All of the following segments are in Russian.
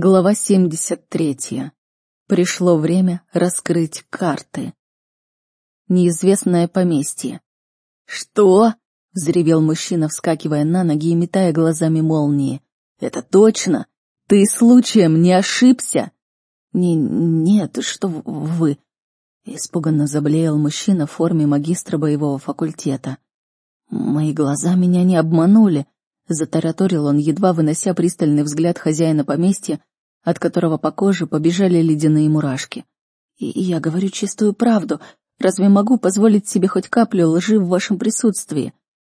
Глава 73. Пришло время раскрыть карты. Неизвестное поместье. «Что?» — взревел мужчина, вскакивая на ноги и метая глазами молнии. «Это точно? Ты случаем не ошибся?» «Не, нет, что вы...» Испуганно заблеял мужчина в форме магистра боевого факультета. «Мои глаза меня не обманули. Затараторил он, едва вынося пристальный взгляд хозяина поместья, от которого по коже побежали ледяные мурашки. И я говорю чистую правду. Разве могу позволить себе хоть каплю лжи в вашем присутствии?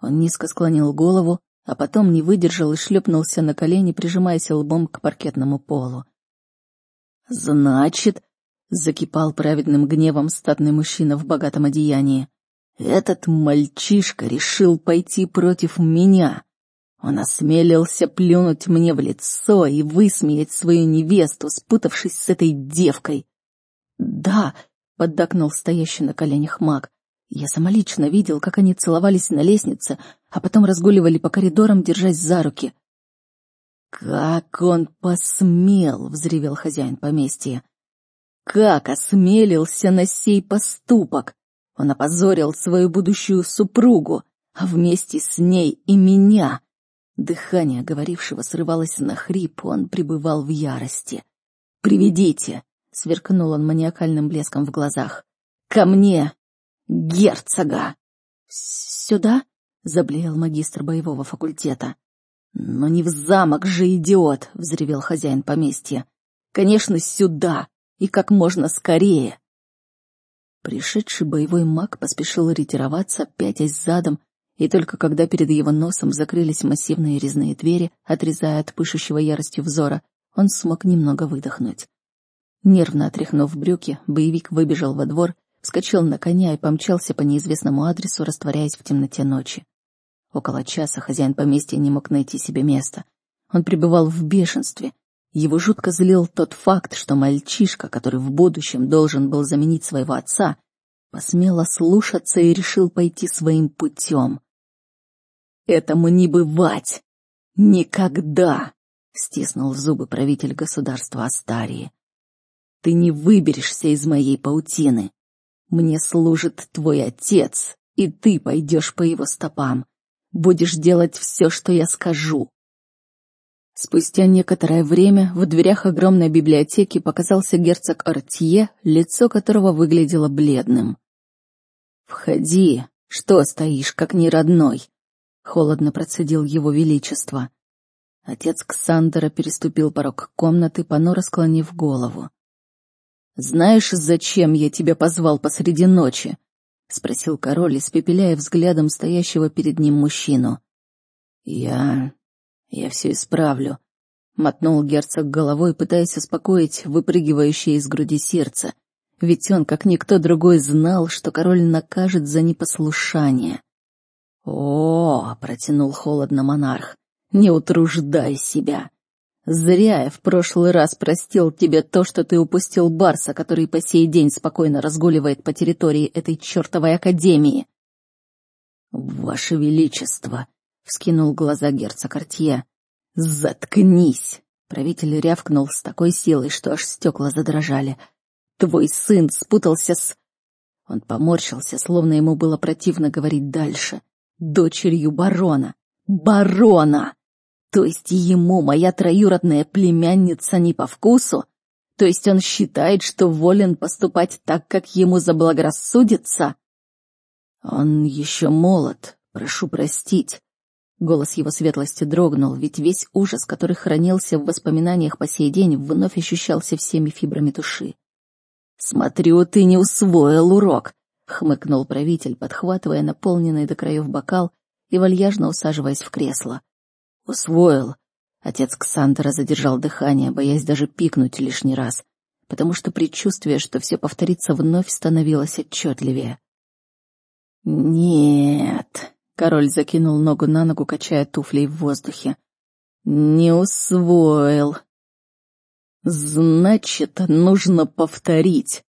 Он низко склонил голову, а потом не выдержал и шлепнулся на колени, прижимаясь лбом к паркетному полу. «Значит...» — закипал праведным гневом статный мужчина в богатом одеянии. «Этот мальчишка решил пойти против меня. Он осмелился плюнуть мне в лицо и высмеять свою невесту, спутавшись с этой девкой. «Да», — поддакнул стоящий на коленях маг, — «я самолично видел, как они целовались на лестнице, а потом разгуливали по коридорам, держась за руки». «Как он посмел!» — взревел хозяин поместья. «Как осмелился на сей поступок! Он опозорил свою будущую супругу, а вместе с ней и меня!» Дыхание говорившего срывалось на хрип, он пребывал в ярости. «Приведите!» — сверкнул он маниакальным блеском в глазах. «Ко мне! Герцога!» «Сюда?» — заблеял магистр боевого факультета. «Но не в замок же, идиот!» — взревел хозяин поместья. «Конечно, сюда! И как можно скорее!» Пришедший боевой маг поспешил ретироваться, пятясь задом и только когда перед его носом закрылись массивные резные двери, отрезая от пышущего яростью взора, он смог немного выдохнуть. Нервно отряхнув брюки, боевик выбежал во двор, вскочил на коня и помчался по неизвестному адресу, растворяясь в темноте ночи. Около часа хозяин поместья не мог найти себе места. Он пребывал в бешенстве. Его жутко злил тот факт, что мальчишка, который в будущем должен был заменить своего отца, посмел ослушаться и решил пойти своим путем. Этому не бывать! Никогда! Стиснул зубы правитель государства Астарии. Ты не выберешься из моей паутины. Мне служит твой отец, и ты пойдешь по его стопам. Будешь делать все, что я скажу. Спустя некоторое время в дверях огромной библиотеки показался герцог Артье, лицо которого выглядело бледным. «Входи, что стоишь, как неродной?» — холодно процедил его величество. Отец Ксандера переступил порог комнаты, понуро склонив голову. «Знаешь, зачем я тебя позвал посреди ночи?» — спросил король, испепеляя взглядом стоящего перед ним мужчину. «Я... я все исправлю», — мотнул герцог головой, пытаясь успокоить выпрыгивающее из груди сердце, ведь он, как никто другой, знал, что король накажет за непослушание. «О, — протянул холодно монарх, — не утруждай себя. Зря я в прошлый раз простил тебе то, что ты упустил Барса, который по сей день спокойно разгуливает по территории этой чертовой академии». «Ваше Величество!» — вскинул глаза герцог Артье. «Заткнись!» — правитель рявкнул с такой силой, что аж стекла задрожали. «Твой сын спутался с...» Он поморщился, словно ему было противно говорить дальше дочерью барона. Барона! То есть ему моя троюродная племянница не по вкусу? То есть он считает, что волен поступать так, как ему заблагорассудится? Он еще молод, прошу простить. Голос его светлости дрогнул, ведь весь ужас, который хранился в воспоминаниях по сей день, вновь ощущался всеми фибрами души. «Смотрю, ты не усвоил урок хмыкнул правитель, подхватывая наполненный до краев бокал и вальяжно усаживаясь в кресло. Усвоил. Отец Ксандера задержал дыхание, боясь даже пикнуть лишний раз, потому что предчувствие, что все повторится вновь, становилось отчетливее. «Нет», — король закинул ногу на ногу, качая туфлей в воздухе. «Не усвоил. Значит, нужно повторить.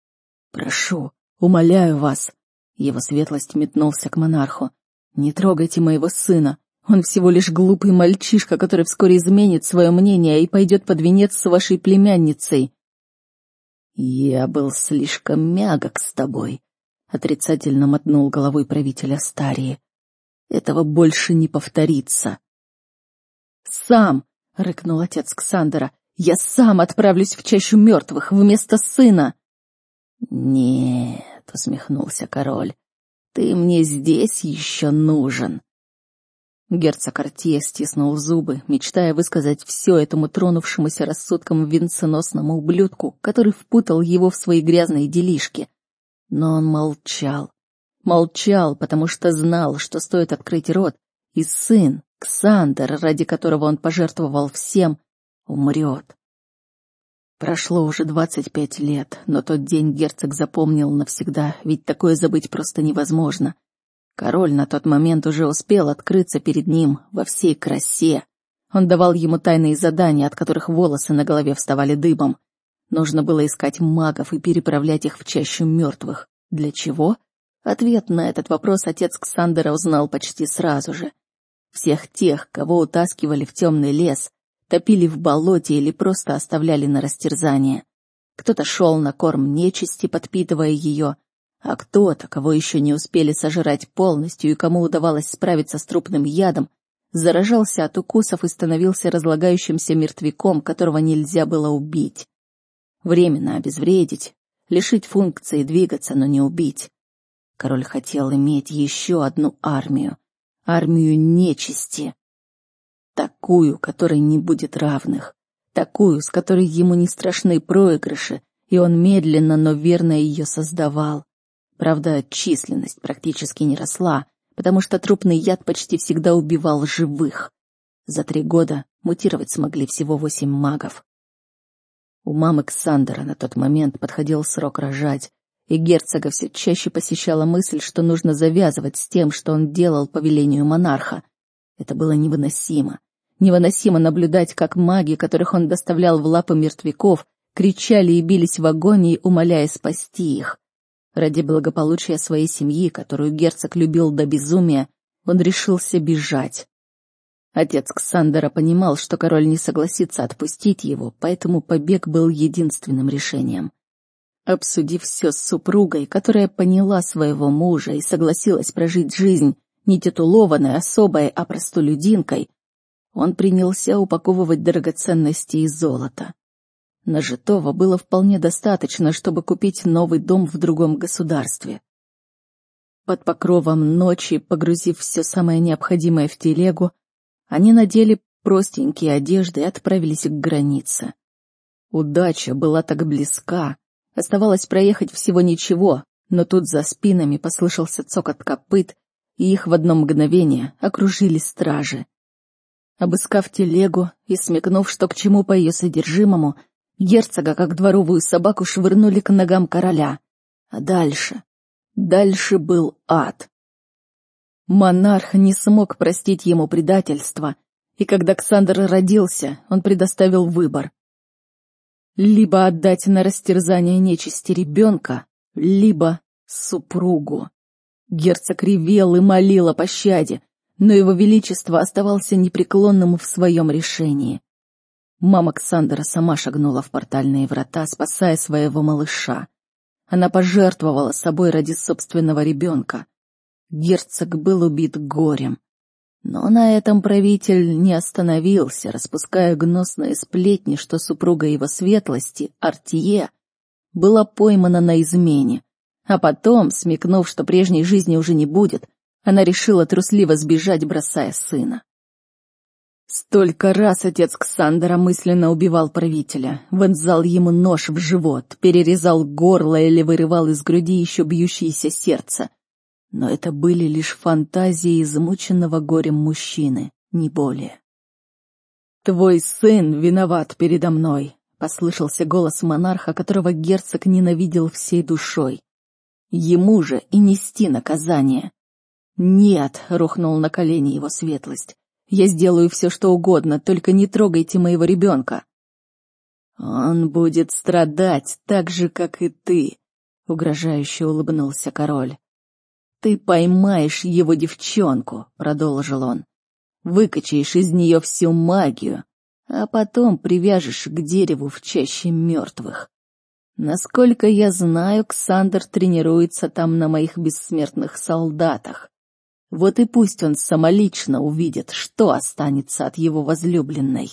Прошу, Умоляю вас. Его светлость метнулся к монарху. Не трогайте моего сына. Он всего лишь глупый мальчишка, который вскоре изменит свое мнение и пойдет под венец с вашей племянницей. Я был слишком мягок с тобой, отрицательно мотнул головой правитель Астарии. Этого больше не повторится. Сам, рыкнул отец Ксандера, я сам отправлюсь в чащу мертвых вместо сына. Нет, усмехнулся король, ты мне здесь еще нужен. Герцог Артье стиснул зубы, мечтая высказать все этому тронувшемуся рассудком венценосному ублюдку, который впутал его в свои грязные делишки. Но он молчал. Молчал, потому что знал, что стоит открыть рот, и сын, Ксандер, ради которого он пожертвовал всем, умрет. Прошло уже двадцать пять лет, но тот день герцог запомнил навсегда, ведь такое забыть просто невозможно — Король на тот момент уже успел открыться перед ним во всей красе. Он давал ему тайные задания, от которых волосы на голове вставали дыбом. Нужно было искать магов и переправлять их в чащу мертвых. Для чего? Ответ на этот вопрос отец Ксандера узнал почти сразу же. Всех тех, кого утаскивали в темный лес, топили в болоте или просто оставляли на растерзание. Кто-то шел на корм нечисти, подпитывая ее, а кто-то, кого еще не успели сожрать полностью и кому удавалось справиться с трупным ядом, заражался от укусов и становился разлагающимся мертвяком, которого нельзя было убить. Временно обезвредить, лишить функции двигаться, но не убить. Король хотел иметь еще одну армию, армию нечисти. Такую, которой не будет равных, такую, с которой ему не страшны проигрыши, и он медленно, но верно ее создавал. Правда, численность практически не росла, потому что трупный яд почти всегда убивал живых. За три года мутировать смогли всего восемь магов. У мамы Ксандера на тот момент подходил срок рожать, и герцога все чаще посещала мысль, что нужно завязывать с тем, что он делал по велению монарха. Это было невыносимо. Невыносимо наблюдать, как маги, которых он доставлял в лапы мертвяков, кричали и бились в агонии, умоляя спасти их. Ради благополучия своей семьи, которую герцог любил до безумия, он решился бежать. Отец Ксандера понимал, что король не согласится отпустить его, поэтому побег был единственным решением. Обсудив все с супругой, которая поняла своего мужа и согласилась прожить жизнь не титулованной особой, а простолюдинкой, он принялся упаковывать драгоценности и золото. Нажитого было вполне достаточно, чтобы купить новый дом в другом государстве. Под покровом ночи, погрузив все самое необходимое в телегу, они надели простенькие одежды и отправились к границе. Удача была так близка, оставалось проехать всего ничего, но тут за спинами послышался цокот копыт, и их в одно мгновение окружили стражи. Обыскав телегу и смекнув, что к чему по ее содержимому, Герцога, как дворовую собаку, швырнули к ногам короля. А дальше? Дальше был ад. Монарх не смог простить ему предательство, и когда Ксандр родился, он предоставил выбор. Либо отдать на растерзание нечисти ребенка, либо супругу. Герцог ревел и молил о пощаде, но его величество оставался непреклонным в своем решении. Мама Ксандера сама шагнула в портальные врата, спасая своего малыша. Она пожертвовала собой ради собственного ребенка. Герцог был убит горем. Но на этом правитель не остановился, распуская гнусные сплетни, что супруга его светлости, Артье, была поймана на измене. А потом, смекнув, что прежней жизни уже не будет, она решила трусливо сбежать, бросая сына. Столько раз отец Ксандера мысленно убивал правителя, вонзал ему нож в живот, перерезал горло или вырывал из груди еще бьющееся сердце. Но это были лишь фантазии измученного горем мужчины, не более. «Твой сын виноват передо мной», — послышался голос монарха, которого герцог ненавидел всей душой. «Ему же и нести наказание». «Нет», — рухнул на колени его светлость. Я сделаю все, что угодно, только не трогайте моего ребенка. Он будет страдать так же, как и ты, угрожающе улыбнулся король. Ты поймаешь его девчонку, продолжил он. выкачаешь из нее всю магию, а потом привяжешь к дереву в чаще мертвых. Насколько я знаю, Ксандр тренируется там на моих бессмертных солдатах. Вот и пусть он самолично увидит, что останется от его возлюбленной.